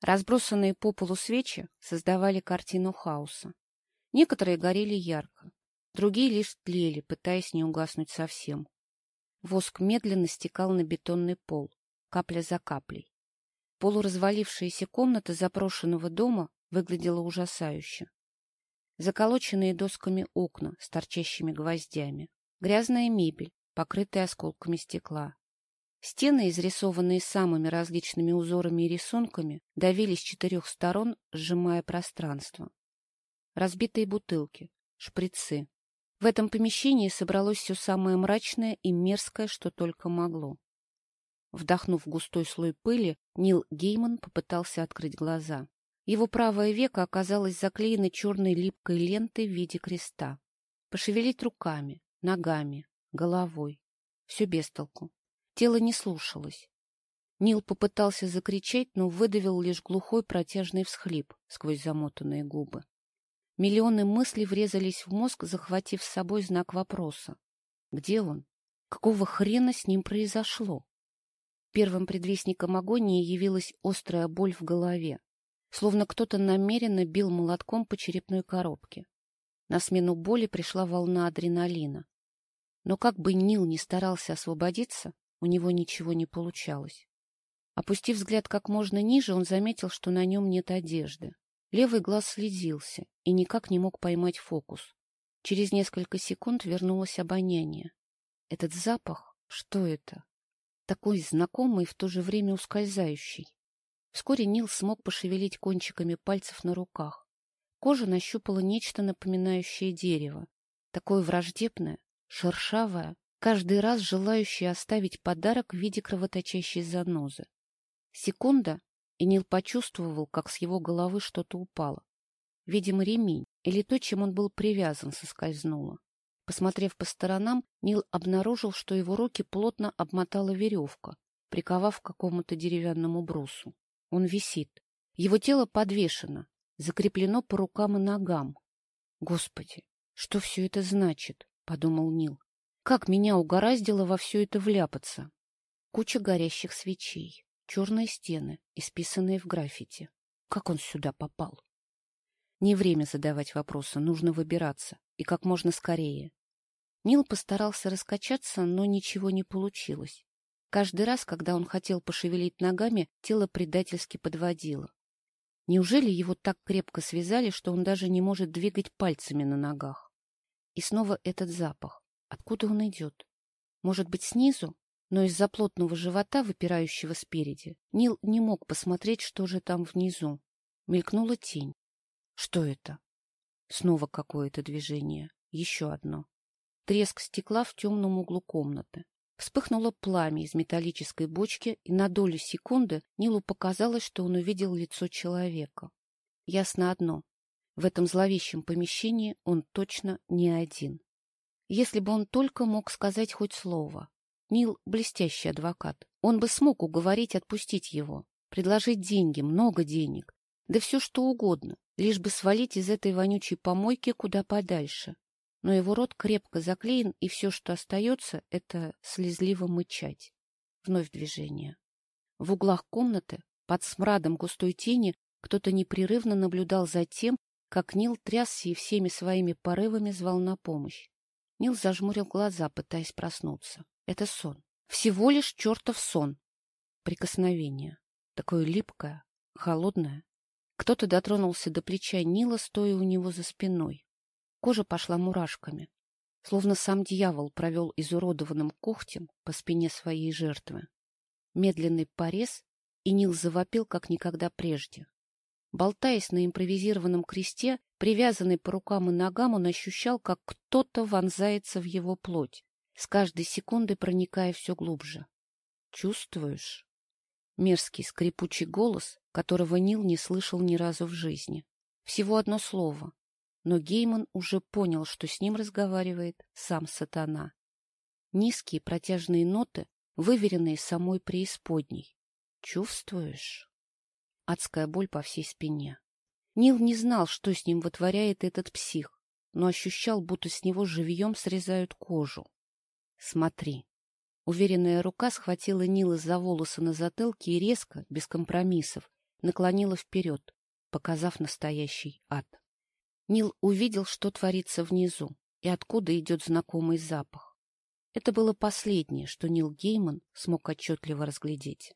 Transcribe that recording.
Разбросанные по полу свечи создавали картину хаоса. Некоторые горели ярко, другие лишь тлели, пытаясь не угаснуть совсем. Воск медленно стекал на бетонный пол, капля за каплей. Полуразвалившаяся комната запрошенного дома выглядела ужасающе. Заколоченные досками окна с торчащими гвоздями, грязная мебель, покрытая осколками стекла. Стены, изрисованные самыми различными узорами и рисунками, давили с четырех сторон, сжимая пространство. Разбитые бутылки, шприцы. В этом помещении собралось все самое мрачное и мерзкое, что только могло. Вдохнув густой слой пыли, Нил Гейман попытался открыть глаза. Его правое веко оказалось заклеено черной липкой лентой в виде креста. Пошевелить руками, ногами, головой. Все без толку. Тело не слушалось. Нил попытался закричать, но выдавил лишь глухой протяжный всхлип сквозь замотанные губы. Миллионы мыслей врезались в мозг, захватив с собой знак вопроса. Где он? Какого хрена с ним произошло? Первым предвестником агонии явилась острая боль в голове, словно кто-то намеренно бил молотком по черепной коробке. На смену боли пришла волна адреналина. Но как бы Нил не старался освободиться, у него ничего не получалось. Опустив взгляд как можно ниже, он заметил, что на нем нет одежды. Левый глаз слезился и никак не мог поймать фокус. Через несколько секунд вернулось обоняние. Этот запах, что это? Такой знакомый и в то же время ускользающий. Вскоре Нил смог пошевелить кончиками пальцев на руках. Кожа нащупала нечто напоминающее дерево, такое враждебное, шершавое, каждый раз желающий оставить подарок в виде кровоточащей занозы. Секунда, и Нил почувствовал, как с его головы что-то упало. Видимо, ремень или то, чем он был привязан, соскользнуло. Посмотрев по сторонам, Нил обнаружил, что его руки плотно обмотала веревка, приковав к какому-то деревянному брусу. Он висит. Его тело подвешено, закреплено по рукам и ногам. «Господи, что все это значит?» — подумал Нил. Как меня угораздило во все это вляпаться? Куча горящих свечей, черные стены, исписанные в граффити. Как он сюда попал? Не время задавать вопросы, нужно выбираться. И как можно скорее. Нил постарался раскачаться, но ничего не получилось. Каждый раз, когда он хотел пошевелить ногами, тело предательски подводило. Неужели его так крепко связали, что он даже не может двигать пальцами на ногах? И снова этот запах. Откуда он идет? Может быть, снизу? Но из-за плотного живота, выпирающего спереди, Нил не мог посмотреть, что же там внизу. Мелькнула тень. Что это? Снова какое-то движение. Еще одно. Треск стекла в темном углу комнаты. Вспыхнуло пламя из металлической бочки, и на долю секунды Нилу показалось, что он увидел лицо человека. Ясно одно. В этом зловещем помещении он точно не один. Если бы он только мог сказать хоть слово. Нил — блестящий адвокат. Он бы смог уговорить отпустить его, предложить деньги, много денег, да все что угодно, лишь бы свалить из этой вонючей помойки куда подальше. Но его рот крепко заклеен, и все, что остается, — это слезливо мычать. Вновь движение. В углах комнаты, под смрадом густой тени, кто-то непрерывно наблюдал за тем, как Нил трясся и всеми своими порывами звал на помощь. Нил зажмурил глаза, пытаясь проснуться. Это сон. Всего лишь чертов сон. Прикосновение. Такое липкое, холодное. Кто-то дотронулся до плеча Нила, стоя у него за спиной. Кожа пошла мурашками. Словно сам дьявол провел изуродованным когтем по спине своей жертвы. Медленный порез, и Нил завопил, как никогда прежде. Болтаясь на импровизированном кресте, привязанный по рукам и ногам, он ощущал, как кто-то вонзается в его плоть, с каждой секундой проникая все глубже. «Чувствуешь?» Мерзкий скрипучий голос, которого Нил не слышал ни разу в жизни. Всего одно слово. Но Гейман уже понял, что с ним разговаривает сам сатана. Низкие протяжные ноты, выверенные самой преисподней. «Чувствуешь?» Адская боль по всей спине. Нил не знал, что с ним вытворяет этот псих, но ощущал, будто с него живьем срезают кожу. «Смотри». Уверенная рука схватила Нила за волосы на затылке и резко, без компромиссов, наклонила вперед, показав настоящий ад. Нил увидел, что творится внизу и откуда идет знакомый запах. Это было последнее, что Нил Гейман смог отчетливо разглядеть.